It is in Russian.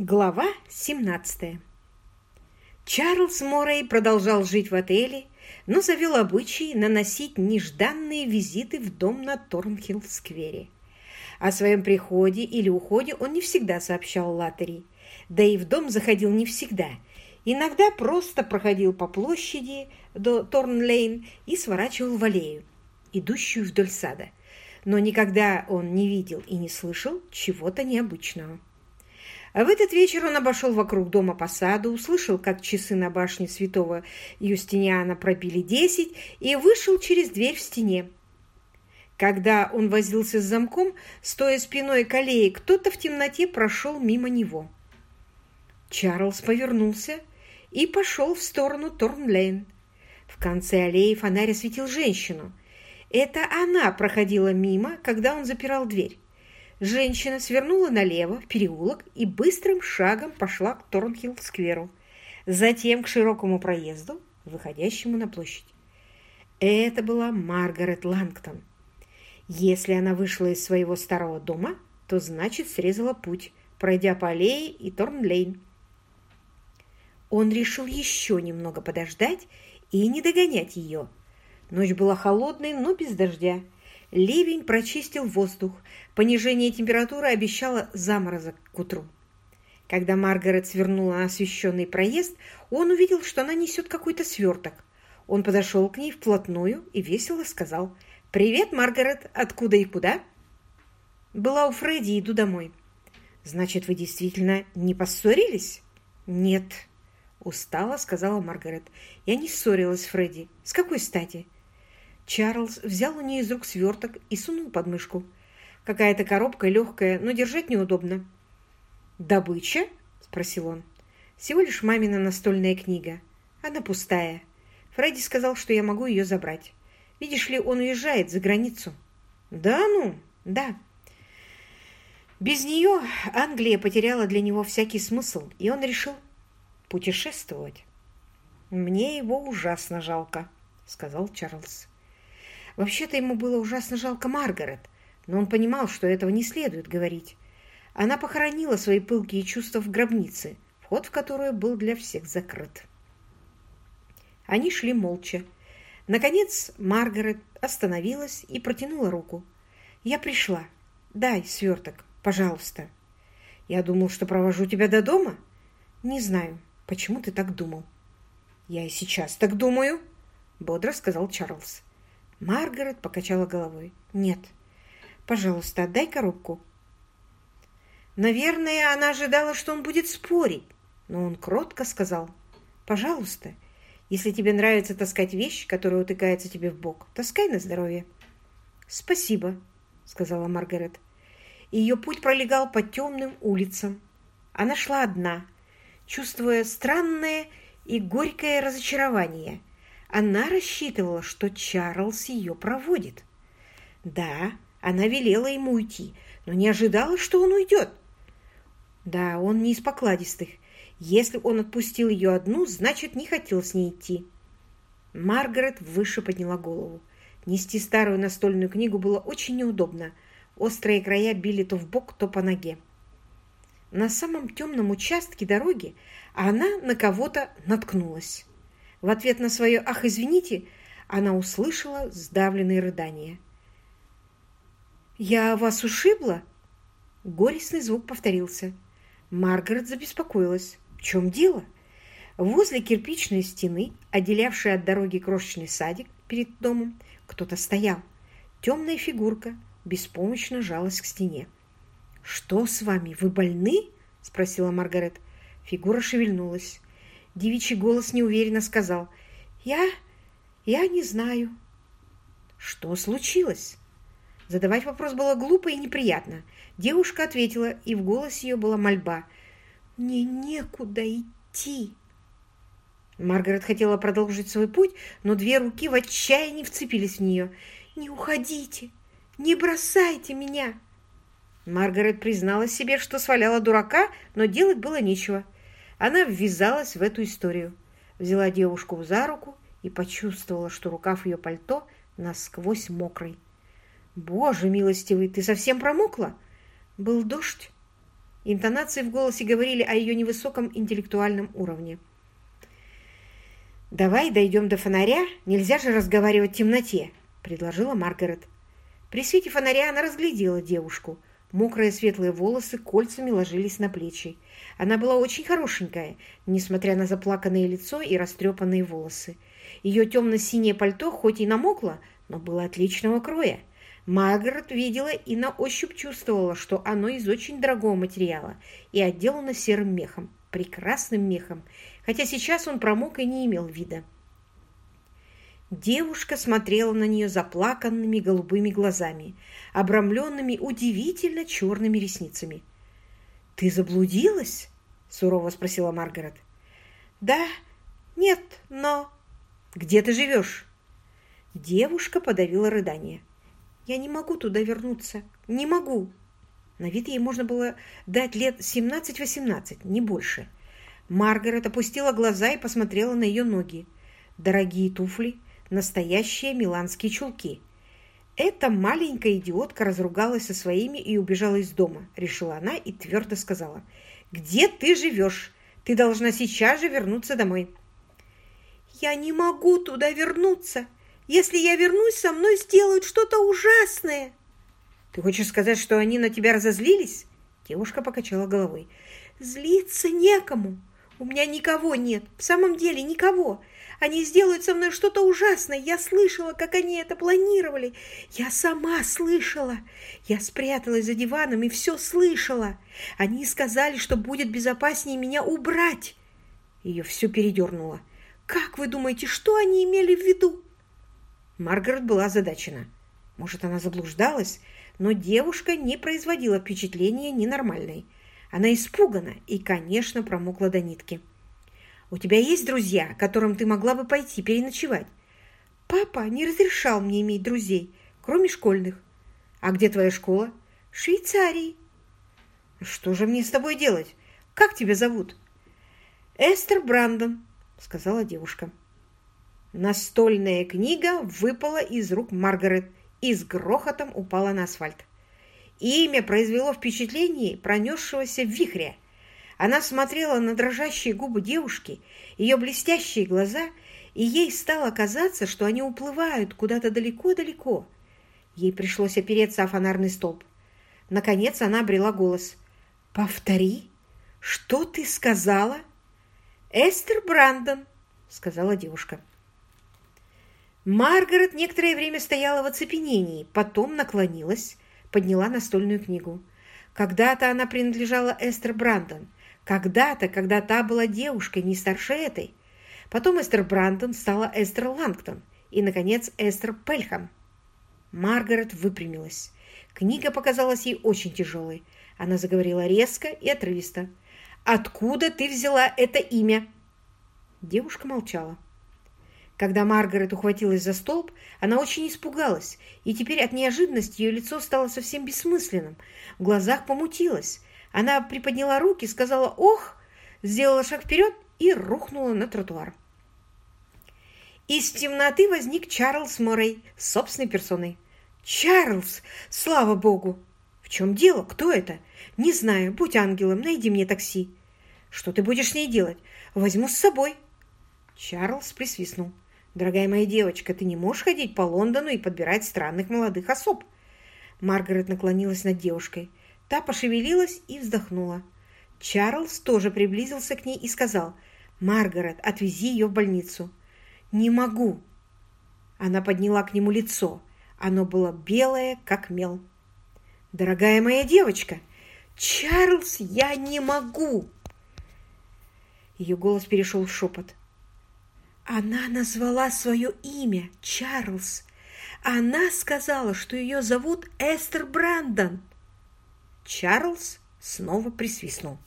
Глава 17 Чарльз Моррей продолжал жить в отеле, но завел обычай наносить нежданные визиты в дом на Торнхилл-сквере. О своем приходе или уходе он не всегда сообщал Латтери, да и в дом заходил не всегда. Иногда просто проходил по площади до Торнлейн и сворачивал в аллею, идущую вдоль сада. Но никогда он не видел и не слышал чего-то необычного. А в этот вечер он обошел вокруг дома по саду, услышал, как часы на башне святого Юстиниана пробили десять, и вышел через дверь в стене. Когда он возился с замком, стоя спиной к аллее, кто-то в темноте прошел мимо него. Чарльз повернулся и пошел в сторону Торнлейн. В конце аллеи фонарь осветил женщину. Это она проходила мимо, когда он запирал дверь. Женщина свернула налево в переулок и быстрым шагом пошла к Торнхилл-скверу, затем к широкому проезду, выходящему на площадь. Это была Маргарет Лангтон. Если она вышла из своего старого дома, то значит срезала путь, пройдя по аллее и Торнлейн. Он решил еще немного подождать и не догонять ее. Ночь была холодной, но без дождя. Ливень прочистил воздух. Понижение температуры обещало заморозок к утру. Когда Маргарет свернула на освещенный проезд, он увидел, что она несет какой-то сверток. Он подошел к ней вплотную и весело сказал «Привет, Маргарет! Откуда и куда?» «Была у Фредди, иду домой». «Значит, вы действительно не поссорились?» «Нет», — устало сказала Маргарет. «Я не ссорилась с Фредди. С какой стати?» Чарльз взял у нее из рук сверток и сунул под мышку. Какая-то коробка легкая, но держать неудобно. «Добыча?» – спросил он. «Всего лишь мамина настольная книга. Она пустая. Фредди сказал, что я могу ее забрать. Видишь ли, он уезжает за границу». «Да ну?» «Да». Без нее Англия потеряла для него всякий смысл, и он решил путешествовать. «Мне его ужасно жалко», — сказал Чарльз. Вообще-то ему было ужасно жалко Маргарет, но он понимал, что этого не следует говорить. Она похоронила свои пылкие чувства в гробнице, вход в которую был для всех закрыт. Они шли молча. Наконец Маргарет остановилась и протянула руку. «Я пришла. Дай сверток, пожалуйста». «Я думал, что провожу тебя до дома?» «Не знаю, почему ты так думал». «Я и сейчас так думаю», — бодро сказал Чарльз. Маргарет покачала головой. «Нет. Пожалуйста, отдай коробку». Наверное, она ожидала, что он будет спорить, но он кротко сказал. «Пожалуйста, если тебе нравится таскать вещь, которая утыкается тебе в бок, таскай на здоровье». «Спасибо», — сказала Маргарет. Ее путь пролегал по темным улицам. Она шла одна, чувствуя странное и горькое разочарование — она рассчитывала, что Чарльз ее проводит. Да, она велела ему уйти, но не ожидала, что он уйдет. Да, он не из покладистых. Если он отпустил ее одну, значит, не хотел с ней идти. Маргарет выше подняла голову. Нести старую настольную книгу было очень неудобно. Острые края били то в бок, то по ноге. На самом темном участке дороги она на кого-то наткнулась. В ответ на свое «Ах, извините!» она услышала сдавленные рыдания. «Я вас ушибла?» Горестный звук повторился. Маргарет забеспокоилась. «В чем дело?» Возле кирпичной стены, отделявшей от дороги крошечный садик перед домом, кто-то стоял. Темная фигурка беспомощно жалась к стене. «Что с вами? Вы больны?» – спросила Маргарет. Фигура шевельнулась. Девичий голос неуверенно сказал. «Я... я не знаю». «Что случилось?» Задавать вопрос было глупо и неприятно. Девушка ответила, и в голосе ее была мольба. «Мне некуда идти». Маргарет хотела продолжить свой путь, но две руки в отчаянии вцепились в нее. «Не уходите! Не бросайте меня!» Маргарет признала себе, что сваляла дурака, но делать было нечего. Она ввязалась в эту историю, взяла девушку за руку и почувствовала, что рукав ее пальто насквозь мокрый. «Боже милостивый, ты совсем промокла?» «Был дождь». Интонации в голосе говорили о ее невысоком интеллектуальном уровне. «Давай дойдем до фонаря, нельзя же разговаривать в темноте», — предложила Маргарет. При свете фонаря она разглядела девушку. Мокрые светлые волосы кольцами ложились на плечи. Она была очень хорошенькая, несмотря на заплаканное лицо и растрепанные волосы. Ее темно-синее пальто хоть и намокло, но было отличного кроя. Маргарет видела и на ощупь чувствовала, что оно из очень дорогого материала и отделано серым мехом, прекрасным мехом, хотя сейчас он промок и не имел вида. Девушка смотрела на нее заплаканными голубыми глазами, обрамленными удивительно черными ресницами. «Ты заблудилась?» — сурово спросила Маргарет. «Да, нет, но...» «Где ты живешь?» Девушка подавила рыдание. «Я не могу туда вернуться. Не могу!» На вид ей можно было дать лет 17-18, не больше. Маргарет опустила глаза и посмотрела на ее ноги. Дорогие туфли, настоящие миланские чулки. Эта маленькая идиотка разругалась со своими и убежала из дома, решила она и твердо сказала. «Где ты живешь? Ты должна сейчас же вернуться домой». «Я не могу туда вернуться. Если я вернусь, со мной сделают что-то ужасное». «Ты хочешь сказать, что они на тебя разозлились?» Девушка покачала головой. «Злиться некому. У меня никого нет. В самом деле никого. Они сделают со мной что-то ужасное. Я слышала, как они это планировали. Я сама слышала. Я спряталась за диваном и все слышала. Они сказали, что будет безопаснее меня убрать. Ее все передернуло. Как вы думаете, что они имели в виду? Маргарет была озадачена. Может, она заблуждалась, но девушка не производила впечатления ненормальной. Она испугана и, конечно, промокла до нитки. У тебя есть друзья, которым ты могла бы пойти переночевать? Папа не разрешал мне иметь друзей, кроме школьных. А где твоя школа? В Швейцарии. Что же мне с тобой делать? Как тебя зовут? Эстер Брандон, сказала девушка. Настольная книга выпала из рук Маргарет и с грохотом упала на асфальт. Имя произвело впечатление пронесшегося вихря – она смотрела на дрожащие губы девушки, ее блестящие глаза, и ей стало казаться, что они уплывают куда-то далеко-далеко. Ей пришлось опереться о фонарный столб. Наконец она обрела голос. «Повтори, что ты сказала?» «Эстер Брандон», — сказала девушка. Маргарет некоторое время стояла в оцепенении, потом наклонилась, подняла настольную книгу. Когда-то она принадлежала Эстер Брандон, когда-то, когда та была девушкой не старше этой. Потом Эстер Брандон стала Эстер Лангтон и, наконец, Эстер Пельхам. Маргарет выпрямилась. Книга показалась ей очень тяжелой. Она заговорила резко и отрывисто. «Откуда ты взяла это имя?» Девушка молчала. Когда Маргарет ухватилась за столб, она очень испугалась, и теперь от неожиданности ее лицо стало совсем бессмысленным. В глазах помутилось. Она приподняла руки, сказала «Ох!», сделала шаг вперед и рухнула на тротуар. Из темноты возник Чарльз Моррей с собственной персоной. «Чарльз! Слава богу!» «В чем дело? Кто это?» «Не знаю. Будь ангелом, найди мне такси». «Что ты будешь с ней делать?» «Возьму с собой». Чарльз присвистнул. «Дорогая моя девочка, ты не можешь ходить по Лондону и подбирать странных молодых особ». Маргарет наклонилась над девушкой. Та пошевелилась и вздохнула. Чарльз тоже приблизился к ней и сказал, «Маргарет, отвези ее в больницу». «Не могу». Она подняла к нему лицо. Оно было белое, как мел. «Дорогая моя девочка!» «Чарльз, я не могу!» Ее голос перешел в шепот. Она назвала свое имя Чарльз. Она сказала, что ее зовут Эстер Брандон. Чарльз снова присвистнул.